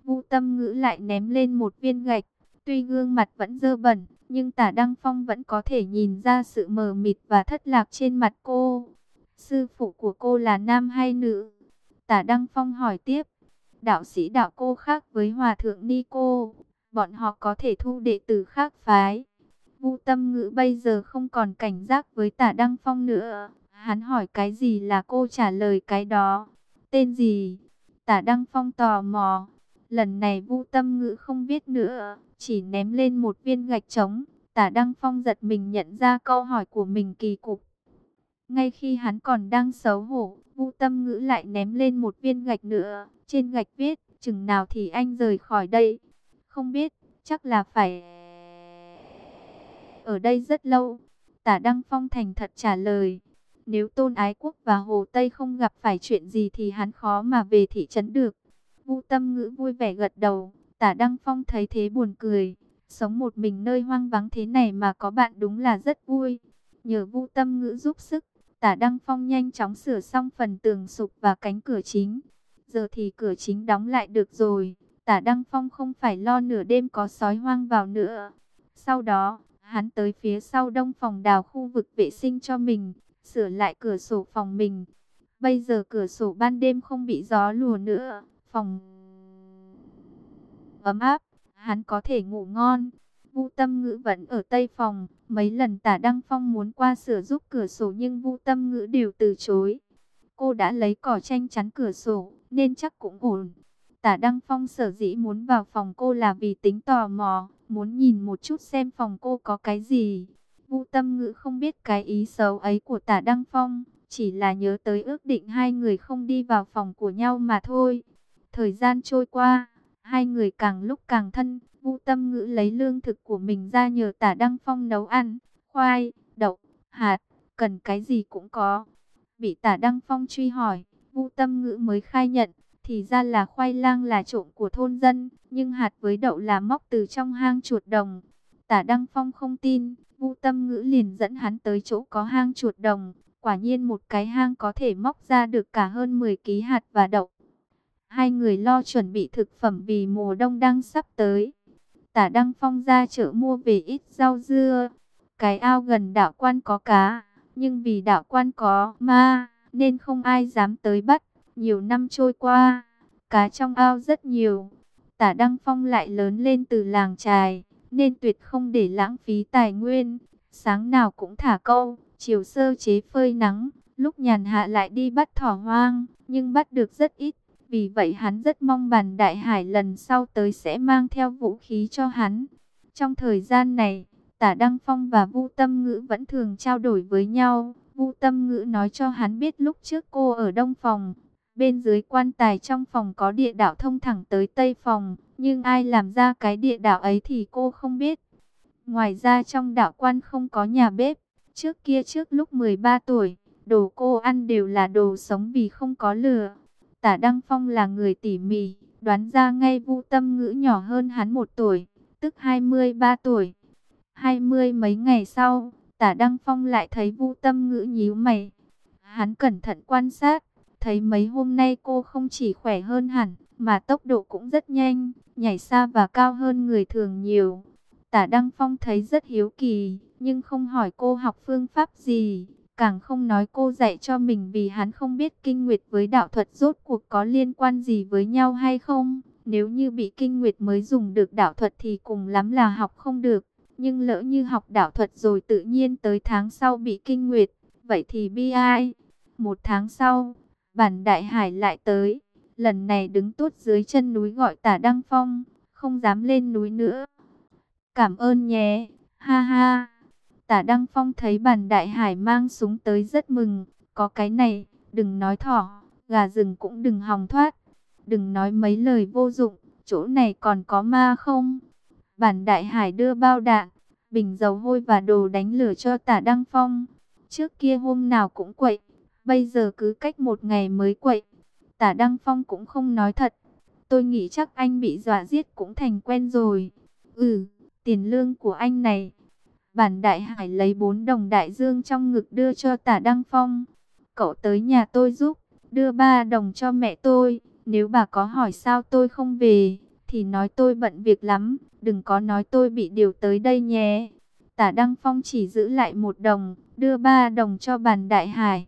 Vu Tâm Ngữ lại ném lên một viên gạch. Tuy gương mặt vẫn dơ bẩn, nhưng Tả Đăng Phong vẫn có thể nhìn ra sự mờ mịt và thất lạc trên mặt cô. Sư phụ của cô là nam hay nữ? Tả Đăng Phong hỏi tiếp đạo sĩ đạo cô khác với hòa thượng ni cô, bọn họ có thể thu đệ tử khác phái. Vu tâm ngữ bây giờ không còn cảnh giác với tả Đăng Phong nữa. Hắn hỏi cái gì là cô trả lời cái đó. Tên gì? Tả Đăng Phong tò mò. Lần này vu tâm ngữ không biết nữa. Chỉ ném lên một viên gạch trống. Tả Đăng Phong giật mình nhận ra câu hỏi của mình kỳ cục. Ngay khi hắn còn đang xấu hổ, Vu Tâm Ngữ lại ném lên một viên gạch nữa. Trên gạch viết, chừng nào thì anh rời khỏi đây. Không biết, chắc là phải... Ở đây rất lâu. Tả Đăng Phong thành thật trả lời. Nếu Tôn Ái Quốc và Hồ Tây không gặp phải chuyện gì thì hắn khó mà về thị trấn được. Vu Tâm Ngữ vui vẻ gật đầu. Tả Đăng Phong thấy thế buồn cười. Sống một mình nơi hoang vắng thế này mà có bạn đúng là rất vui. Nhờ Vu Tâm Ngữ giúp sức, Tả Đăng Phong nhanh chóng sửa xong phần tường sụp và cánh cửa chính. Giờ thì cửa chính đóng lại được rồi. Tả Đăng Phong không phải lo nửa đêm có sói hoang vào nữa. Sau đó, hắn tới phía sau đông phòng đào khu vực vệ sinh cho mình, sửa lại cửa sổ phòng mình. Bây giờ cửa sổ ban đêm không bị gió lùa nữa, phòng ấm áp, hắn có thể ngủ ngon. Vu Tâm Ngữ vẫn ở tây phòng, mấy lần Tả Đăng Phong muốn qua sửa giúp cửa sổ nhưng Vu Tâm Ngữ đều từ chối. Cô đã lấy cỏ tranh chắn cửa sổ, nên chắc cũng ổn. Tả Đăng Phong sở dĩ muốn vào phòng cô là vì tính tò mò, muốn nhìn một chút xem phòng cô có cái gì. Vu Tâm Ngữ không biết cái ý xấu ấy của Tả Đăng Phong, chỉ là nhớ tới ước định hai người không đi vào phòng của nhau mà thôi. Thời gian trôi qua, hai người càng lúc càng thân, Tâm Ngữ lấy lương thực của mình ra nhờ Tả Đăng Phong nấu ăn, khoai, đậu, hạt, cần cái gì cũng có. Bị Tả Đăng Phong truy hỏi, vũ Tâm Ngữ mới khai nhận, thì ra là khoai lang là trộm của thôn dân, nhưng hạt với đậu là móc từ trong hang chuột đồng. Tả Đăng Phong không tin, vũ Tâm Ngữ liền dẫn hắn tới chỗ có hang chuột đồng. Quả nhiên một cái hang có thể móc ra được cả hơn 10 ký hạt và đậu. Hai người lo chuẩn bị thực phẩm vì mùa đông đang sắp tới. Tả Đăng Phong ra chợ mua về ít rau dưa. Cái ao gần đảo quan có cá, nhưng vì đảo quan có ma, nên không ai dám tới bắt. Nhiều năm trôi qua, cá trong ao rất nhiều. Tả Đăng Phong lại lớn lên từ làng trài, nên tuyệt không để lãng phí tài nguyên. Sáng nào cũng thả câu, chiều sơ chế phơi nắng, lúc nhàn hạ lại đi bắt thỏ hoang, nhưng bắt được rất ít. Vì vậy hắn rất mong bàn đại hải lần sau tới sẽ mang theo vũ khí cho hắn. Trong thời gian này, tả Đăng Phong và Vu Tâm Ngữ vẫn thường trao đổi với nhau. Vu Tâm Ngữ nói cho hắn biết lúc trước cô ở Đông Phòng. Bên dưới quan tài trong phòng có địa đạo thông thẳng tới Tây Phòng. Nhưng ai làm ra cái địa đạo ấy thì cô không biết. Ngoài ra trong đạo quan không có nhà bếp. Trước kia trước lúc 13 tuổi, đồ cô ăn đều là đồ sống vì không có lửa. Tả Đăng Phong là người tỉ mỉ, đoán ra ngay Vu Tâm Ngữ nhỏ hơn hắn một tuổi, tức 23 tuổi. Hai mươi mấy ngày sau, Tả Đăng Phong lại thấy Vu Tâm Ngữ nhíu mày. Hắn cẩn thận quan sát, thấy mấy hôm nay cô không chỉ khỏe hơn hẳn, mà tốc độ cũng rất nhanh, nhảy xa và cao hơn người thường nhiều. Tả Đăng Phong thấy rất hiếu kỳ, nhưng không hỏi cô học phương pháp gì, càng không nói cô dạy cho mình vì hắn không biết kinh nguyệt với đạo thuật rốt cuộc có liên quan gì với nhau hay không. Nếu như bị kinh nguyệt mới dùng được đạo thuật thì cùng lắm là học không được. Nhưng lỡ như học đạo thuật rồi tự nhiên tới tháng sau bị kinh nguyệt, vậy thì bi ai. Một tháng sau, bản đại hải lại tới, lần này đứng tốt dưới chân núi gọi tả Đăng Phong, không dám lên núi nữa. Cảm ơn nhé, ha ha. Tả Đăng Phong thấy bản đại hải mang súng tới rất mừng, có cái này, đừng nói thỏ, gà rừng cũng đừng hòng thoát. Đừng nói mấy lời vô dụng, chỗ này còn có ma không? Bản đại hải đưa bao đạn, bình dầu hôi và đồ đánh lửa cho tả Đăng Phong. Trước kia hôm nào cũng quậy, bây giờ cứ cách một ngày mới quậy. Tả Đăng Phong cũng không nói thật. Tôi nghĩ chắc anh bị dọa giết cũng thành quen rồi. Ừ, tiền lương của anh này. Bản đại hải lấy bốn đồng đại dương trong ngực đưa cho tả Đăng Phong. Cậu tới nhà tôi giúp, đưa ba đồng cho mẹ tôi. Nếu bà có hỏi sao tôi không về, thì nói tôi bận việc lắm, đừng có nói tôi bị điều tới đây nhé. Tả Đăng Phong chỉ giữ lại một đồng, đưa ba đồng cho bàn đại hải.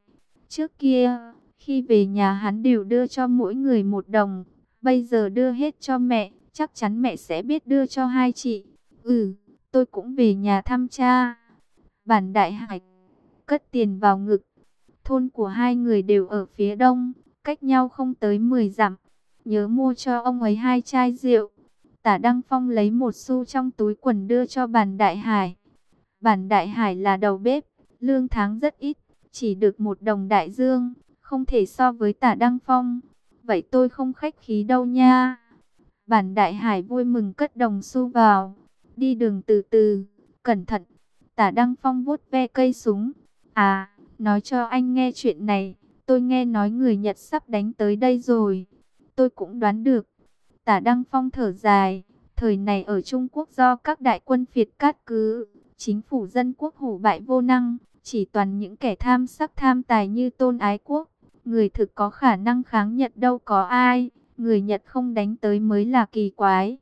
Trước kia, khi về nhà hắn đều đưa cho mỗi người một đồng, bây giờ đưa hết cho mẹ, chắc chắn mẹ sẽ biết đưa cho hai chị. Ừ, tôi cũng về nhà thăm cha. Bản đại hải cất tiền vào ngực. Thôn của hai người đều ở phía đông, cách nhau không tới 10 dặm. Nhớ mua cho ông ấy hai chai rượu. Tả Đăng Phong lấy một xu trong túi quần đưa cho bản đại hải. Bản đại hải là đầu bếp, lương tháng rất ít, chỉ được một đồng đại dương, không thể so với tả Đăng Phong. Vậy tôi không khách khí đâu nha. Bản đại hải vui mừng cất đồng xu vào, đi đường từ từ, cẩn thận. Tả Đăng Phong vuốt ve cây súng. À, nói cho anh nghe chuyện này, tôi nghe nói người Nhật sắp đánh tới đây rồi. Tôi cũng đoán được. Tả Đăng Phong thở dài, thời này ở Trung Quốc do các đại quân phiệt cát cứ, chính phủ dân quốc hủ bại vô năng, chỉ toàn những kẻ tham sắc tham tài như tôn ái quốc. Người thực có khả năng kháng Nhật đâu có ai, người Nhật không đánh tới mới là kỳ quái.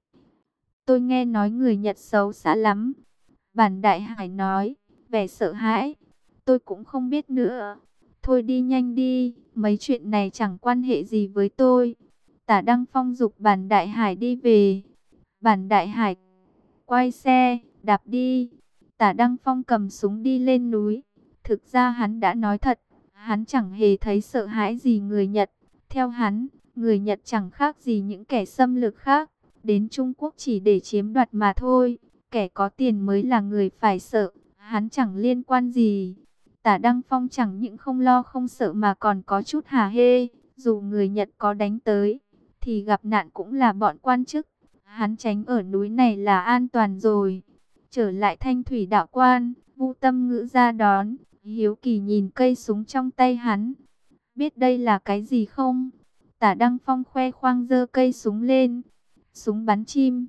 Tôi nghe nói người Nhật xấu xa lắm. Bản Đại Hải nói, vẻ sợ hãi. Tôi cũng không biết nữa. Thôi đi nhanh đi, mấy chuyện này chẳng quan hệ gì với tôi. Tả Đăng Phong dục bản Đại Hải đi về. Bản Đại Hải quay xe, đạp đi. Tả Đăng Phong cầm súng đi lên núi. Thực ra hắn đã nói thật, hắn chẳng hề thấy sợ hãi gì người Nhật. Theo hắn, người Nhật chẳng khác gì những kẻ xâm lược khác. Đến Trung Quốc chỉ để chiếm đoạt mà thôi. Kẻ có tiền mới là người phải sợ. Hắn chẳng liên quan gì. Tả Đăng Phong chẳng những không lo không sợ mà còn có chút hà hê. Dù người Nhật có đánh tới, thì gặp nạn cũng là bọn quan chức. Hắn tránh ở núi này là an toàn rồi. Trở lại thanh thủy đạo quan, vu tâm ngữ ra đón. Hiếu kỳ nhìn cây súng trong tay hắn. Biết đây là cái gì không? Tả Đăng Phong khoe khoang dơ cây súng lên. Súng bắn chim.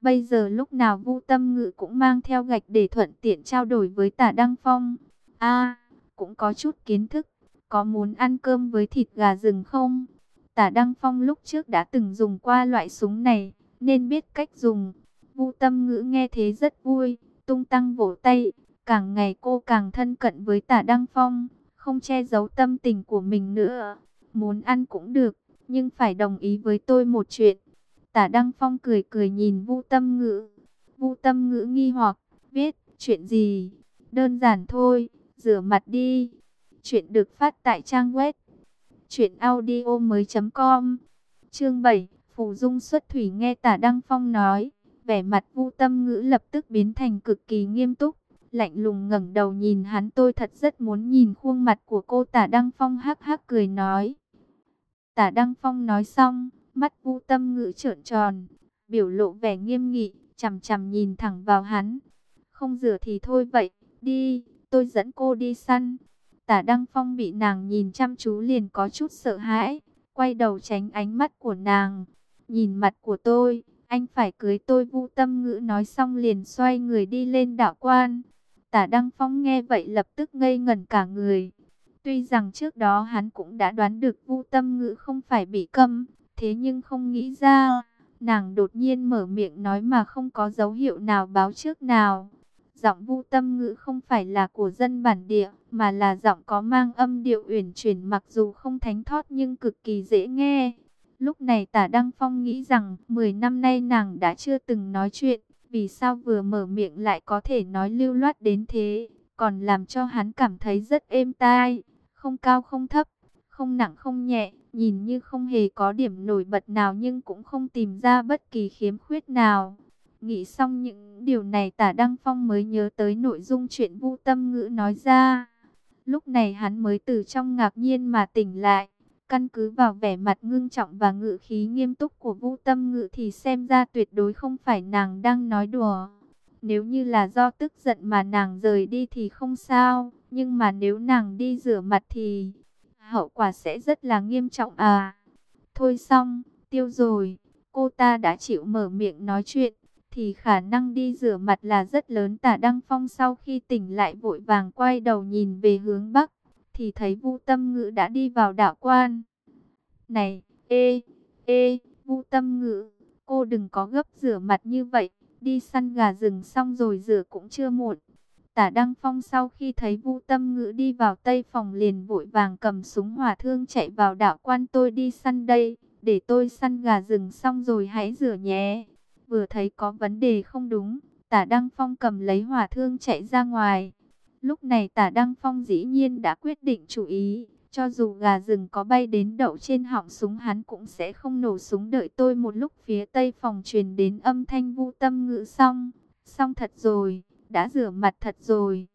Bây giờ lúc nào Vu Tâm Ngự cũng mang theo gạch để thuận tiện trao đổi với Tả Đăng Phong. A, cũng có chút kiến thức. Có muốn ăn cơm với thịt gà rừng không? Tả Đăng Phong lúc trước đã từng dùng qua loại súng này, nên biết cách dùng. Vu Tâm Ngữ nghe thế rất vui, tung tăng vỗ tay. Càng ngày cô càng thân cận với Tả Đăng Phong, không che giấu tâm tình của mình nữa. Muốn ăn cũng được, nhưng phải đồng ý với tôi một chuyện. Tả Đăng Phong cười cười nhìn Vu Tâm Ngữ. Vu Tâm Ngữ nghi hoặc, biết, chuyện gì? Đơn giản thôi, rửa mặt đi. Chuyện được phát tại trang web truyệnaudiomoi.com. Chương 7, Phù Dung xuất thủy nghe Tả Đăng Phong nói, vẻ mặt Vu Tâm Ngữ lập tức biến thành cực kỳ nghiêm túc, lạnh lùng ngẩng đầu nhìn hắn, tôi thật rất muốn nhìn khuôn mặt của cô Tả Đăng Phong hắc hắc cười nói. Tả Đăng Phong nói xong, mắt Vu Tâm Ngữ trợn tròn, biểu lộ vẻ nghiêm nghị, chằm chằm nhìn thẳng vào hắn. Không rửa thì thôi vậy, đi, tôi dẫn cô đi săn. Tả Đăng Phong bị nàng nhìn chăm chú liền có chút sợ hãi, quay đầu tránh ánh mắt của nàng. Nhìn mặt của tôi, anh phải cưới tôi vu tâm ngữ nói xong liền xoay người đi lên đạo quan. Tả Đăng Phong nghe vậy lập tức ngây ngẩn cả người. Tuy rằng trước đó hắn cũng đã đoán được vu tâm ngữ không phải bị câm, thế nhưng không nghĩ ra, nàng đột nhiên mở miệng nói mà không có dấu hiệu nào báo trước nào. Giọng vu tâm ngữ không phải là của dân bản địa, mà là giọng có mang âm điệu uyển chuyển mặc dù không thánh thót nhưng cực kỳ dễ nghe. Lúc này tả Đăng Phong nghĩ rằng 10 năm nay nàng đã chưa từng nói chuyện, vì sao vừa mở miệng lại có thể nói lưu loát đến thế, còn làm cho hắn cảm thấy rất êm tai, không cao không thấp, không nặng không nhẹ, nhìn như không hề có điểm nổi bật nào nhưng cũng không tìm ra bất kỳ khiếm khuyết nào. Nghĩ xong những điều này tả Đăng Phong mới nhớ tới nội dung chuyện vu tâm ngữ nói ra. Lúc này hắn mới từ trong ngạc nhiên mà tỉnh lại. Căn cứ vào vẻ mặt ngưng trọng và ngự khí nghiêm túc của Vũ Tâm Ngự thì xem ra tuyệt đối không phải nàng đang nói đùa. Nếu như là do tức giận mà nàng rời đi thì không sao, nhưng mà nếu nàng đi rửa mặt thì hậu quả sẽ rất là nghiêm trọng à. Thôi xong, tiêu rồi, cô ta đã chịu mở miệng nói chuyện, thì khả năng đi rửa mặt là rất lớn. Tả Đăng Phong sau khi tỉnh lại vội vàng quay đầu nhìn về hướng Bắc, thì thấy Vu Tâm Ngữ đã đi vào đảo quan. Này, ê, ê, Vu Tâm Ngữ, cô đừng có gấp rửa mặt như vậy, đi săn gà rừng xong rồi rửa cũng chưa muộn. Tả Đăng Phong sau khi thấy Vu Tâm Ngữ đi vào tây phòng liền vội vàng cầm súng hỏa thương chạy vào đạo quan tôi đi săn đây, để tôi săn gà rừng xong rồi hãy rửa nhé. Vừa thấy có vấn đề không đúng, tả Đăng Phong cầm lấy hỏa thương chạy ra ngoài. Lúc này tả Đăng Phong dĩ nhiên đã quyết định chủ ý, cho dù gà rừng có bay đến đậu trên họng súng hắn cũng sẽ không nổ súng đợi tôi một lúc phía tây phòng truyền đến âm thanh vu tâm ngữ xong. Xong thật rồi, đã rửa mặt thật rồi.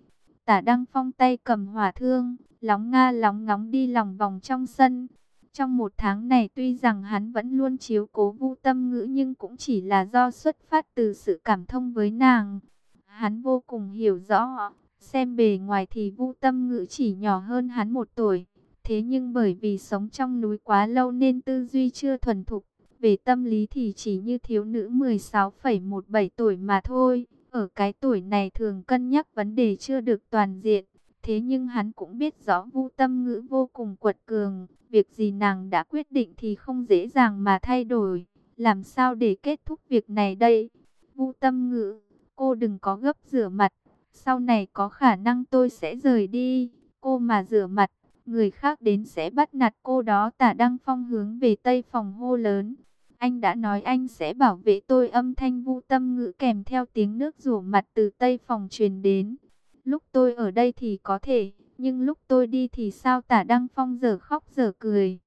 Tả Đăng Phong tay cầm hỏa thương, lóng nga lóng ngóng đi lòng vòng trong sân. Trong một tháng này tuy rằng hắn vẫn luôn chiếu cố vu tâm ngữ nhưng cũng chỉ là do xuất phát từ sự cảm thông với nàng. Hắn vô cùng hiểu rõ, xem bề ngoài thì vu tâm ngữ chỉ nhỏ hơn hắn một tuổi. Thế nhưng bởi vì sống trong núi quá lâu nên tư duy chưa thuần thục. Về tâm lý thì chỉ như thiếu nữ 16,17 tuổi mà thôi. Ở cái tuổi này thường cân nhắc vấn đề chưa được toàn diện. Thế nhưng hắn cũng biết rõ vu tâm ngữ vô cùng quật cường. Việc gì nàng đã quyết định thì không dễ dàng mà thay đổi. Làm sao để kết thúc việc này đây? Vu tâm ngữ, cô đừng có gấp rửa mặt. Sau này có khả năng tôi sẽ rời đi. Cô mà rửa mặt, người khác đến sẽ bắt nạt cô đó. Tả Đăng Phong hướng về tây phòng hô lớn. Anh đã nói anh sẽ bảo vệ tôi âm thanh vu tâm ngữ kèm theo tiếng nước rủ mặt từ tây phòng truyền đến. Lúc tôi ở đây thì có thể, nhưng lúc tôi đi thì sao tả Đăng Phong giờ khóc giờ cười.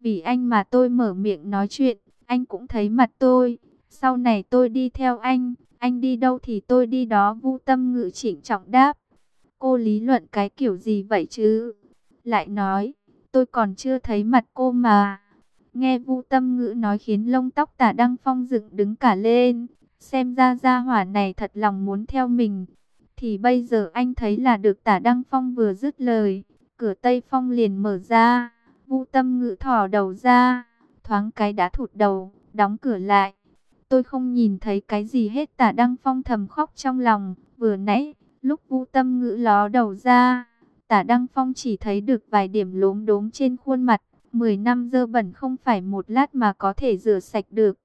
Vì anh mà tôi mở miệng nói chuyện, anh cũng thấy mặt tôi. Sau này tôi đi theo anh, anh đi đâu thì tôi đi đó vu tâm ngữ chỉnh trọng đáp. Cô lý luận cái kiểu gì vậy chứ? Lại nói, tôi còn chưa thấy mặt cô mà. Nghe Vu Tâm Ngữ nói khiến lông tóc Tả Đăng Phong dựng đứng cả lên, xem ra gia hỏa này thật lòng muốn theo mình. Thì bây giờ anh thấy là được Tả Đăng Phong vừa dứt lời, cửa Tây Phong liền mở ra, Vu Tâm Ngữ thò đầu ra, thoáng cái đã thụt đầu, đóng cửa lại. Tôi không nhìn thấy cái gì hết Tả Đăng Phong thầm khóc trong lòng, vừa nãy, lúc Vu Tâm Ngữ ló đầu ra, Tả Đăng Phong chỉ thấy được vài điểm lốm đốm trên khuôn mặt. 10 năm dơ bẩn không phải một lát mà có thể rửa sạch được.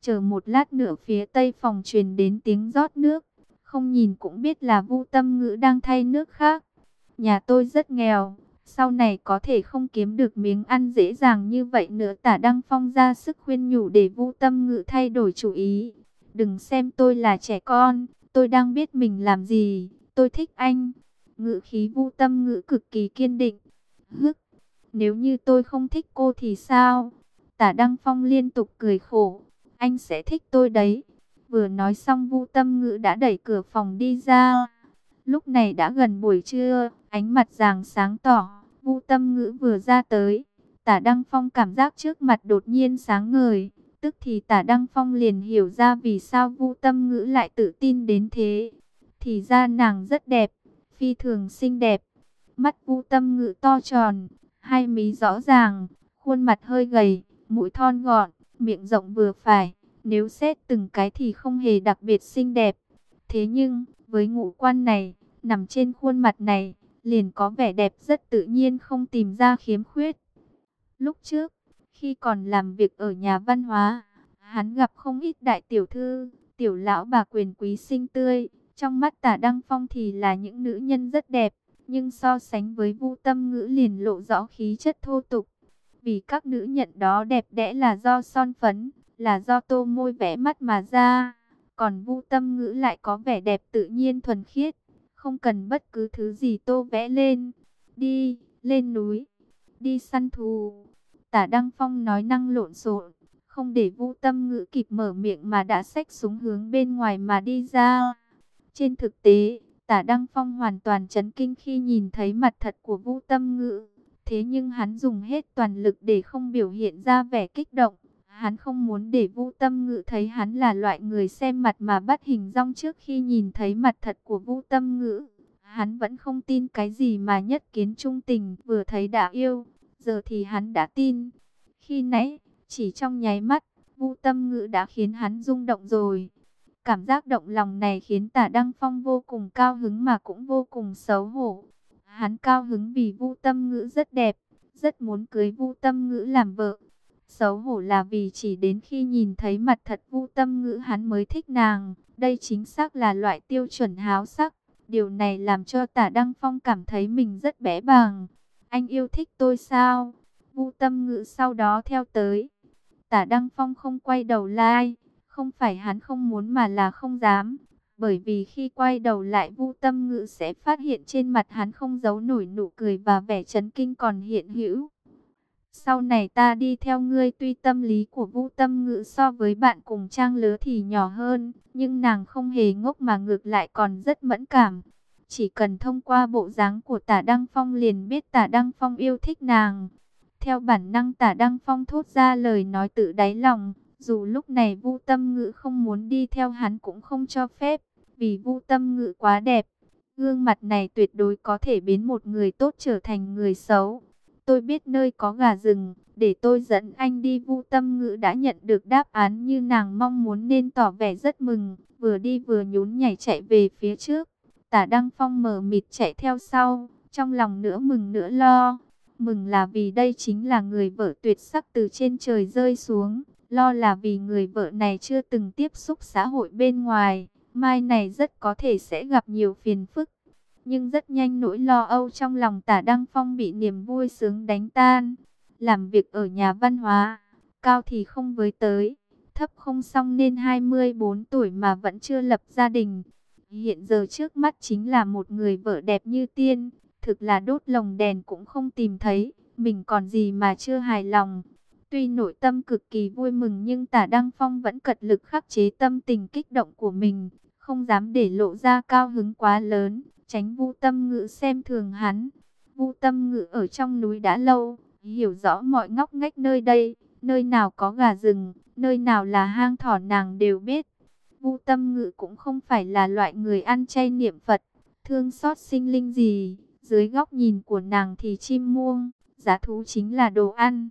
Chờ một lát nữa phía tây phòng truyền đến tiếng rót nước. Không nhìn cũng biết là vu tâm ngữ đang thay nước khác. Nhà tôi rất nghèo. Sau này có thể không kiếm được miếng ăn dễ dàng như vậy nữa. Tả Đăng Phong ra sức khuyên nhủ để vu tâm ngữ thay đổi chủ ý. Đừng xem tôi là trẻ con. Tôi đang biết mình làm gì. Tôi thích anh. ngữ khí vu tâm ngữ cực kỳ kiên định. Hức, nếu như tôi không thích cô thì sao? Tả Đăng Phong liên tục cười khổ, anh sẽ thích tôi đấy. Vừa nói xong vu tâm ngữ đã đẩy cửa phòng đi ra. Lúc này đã gần buổi trưa, ánh mặt ràng sáng tỏ, vu tâm ngữ vừa ra tới. Tả Đăng Phong cảm giác trước mặt đột nhiên sáng ngời, tức thì tả Đăng Phong liền hiểu ra vì sao vu tâm ngữ lại tự tin đến thế. Thì ra nàng rất đẹp, phi thường xinh đẹp. Mắt vu tâm ngữ to tròn, hai mí rõ ràng, khuôn mặt hơi gầy, mũi thon gọn, miệng rộng vừa phải. Nếu xét từng cái thì không hề đặc biệt xinh đẹp. Thế nhưng, với ngũ quan này, nằm trên khuôn mặt này, liền có vẻ đẹp rất tự nhiên không tìm ra khiếm khuyết. Lúc trước, khi còn làm việc ở nhà văn hóa, hắn gặp không ít đại tiểu thư, tiểu lão bà quyền quý xinh tươi. Trong mắt tả Đăng Phong thì là những nữ nhân rất đẹp, nhưng so sánh với vu tâm ngữ liền lộ rõ khí chất thô tục. Vì các nữ nhận đó đẹp đẽ là do son phấn, là do tô môi vẽ mắt mà ra. Còn vu tâm ngữ lại có vẻ đẹp tự nhiên thuần khiết, không cần bất cứ thứ gì tô vẽ lên. Đi, lên núi, đi săn thù. Tả Đăng Phong nói năng lộn xộn, không để vu tâm ngữ kịp mở miệng mà đã xách súng hướng bên ngoài mà đi ra. Trên thực tế, tả Đăng Phong hoàn toàn chấn kinh khi nhìn thấy mặt thật của vu tâm ngữ. Thế nhưng hắn dùng hết toàn lực để không biểu hiện ra vẻ kích động. Hắn không muốn để Vu Tâm Ngữ thấy hắn là loại người xem mặt mà bắt hình rong trước khi nhìn thấy mặt thật của Vu Tâm Ngữ. Hắn vẫn không tin cái gì mà nhất kiến trung tình vừa thấy đã yêu, giờ thì hắn đã tin. Khi nãy, chỉ trong nháy mắt, Vu Tâm Ngữ đã khiến hắn rung động rồi. Cảm giác động lòng này khiến Tả Đăng Phong vô cùng cao hứng mà cũng vô cùng xấu hổ. Hắn cao hứng vì Vu Tâm Ngữ rất đẹp, rất muốn cưới Vu Tâm Ngữ làm vợ. Xấu hổ là vì chỉ đến khi nhìn thấy mặt thật Vu Tâm Ngữ hắn mới thích nàng. Đây chính xác là loại tiêu chuẩn háo sắc. Điều này làm cho Tả Đăng Phong cảm thấy mình rất bé bàng. Anh yêu thích tôi sao? Vu Tâm Ngữ sau đó theo tới. Tả Đăng Phong không quay đầu lại, không phải hắn không muốn mà là không dám. Bởi vì khi quay đầu lại Vu Tâm Ngữ sẽ phát hiện trên mặt hắn không giấu nổi nụ cười và vẻ chấn kinh còn hiện hữu. Sau này ta đi theo ngươi tuy tâm lý của Vu Tâm Ngữ so với bạn cùng trang lứa thì nhỏ hơn, nhưng nàng không hề ngốc mà ngược lại còn rất mẫn cảm. Chỉ cần thông qua bộ dáng của tả Đăng Phong liền biết tả Đăng Phong yêu thích nàng. Theo bản năng tả Đăng Phong thốt ra lời nói tự đáy lòng, dù lúc này Vu Tâm Ngữ không muốn đi theo hắn cũng không cho phép, vì Vu Tâm Ngữ quá đẹp. Gương mặt này tuyệt đối có thể biến một người tốt trở thành người xấu. Tôi biết nơi có gà rừng, để tôi dẫn anh đi Vu Tâm Ngữ đã nhận được đáp án như nàng mong muốn nên tỏ vẻ rất mừng, vừa đi vừa nhún nhảy chạy về phía trước. Tả Đăng Phong mờ mịt chạy theo sau, trong lòng nửa mừng nửa lo. Mừng là vì đây chính là người vợ tuyệt sắc từ trên trời rơi xuống, lo là vì người vợ này chưa từng tiếp xúc xã hội bên ngoài, mai này rất có thể sẽ gặp nhiều phiền phức. Nhưng rất nhanh nỗi lo âu trong lòng tả Đăng Phong bị niềm vui sướng đánh tan. Làm việc ở nhà văn hóa, cao thì không với tới, thấp không xong nên 24 tuổi mà vẫn chưa lập gia đình. Hiện giờ trước mắt chính là một người vợ đẹp như tiên, thực là đốt lồng đèn cũng không tìm thấy, mình còn gì mà chưa hài lòng. Tuy nội tâm cực kỳ vui mừng nhưng tả Đăng Phong vẫn cật lực khắc chế tâm tình kích động của mình, không dám để lộ ra cao hứng quá lớn tránh Vu Tâm Ngữ xem thường hắn. Vu Tâm Ngữ ở trong núi đã lâu, hiểu rõ mọi ngóc ngách nơi đây, nơi nào có gà rừng, nơi nào là hang thỏ nàng đều biết. Vu Tâm Ngữ cũng không phải là loại người ăn chay niệm Phật, thương xót sinh linh gì, dưới góc nhìn của nàng thì chim muông, giá thú chính là đồ ăn.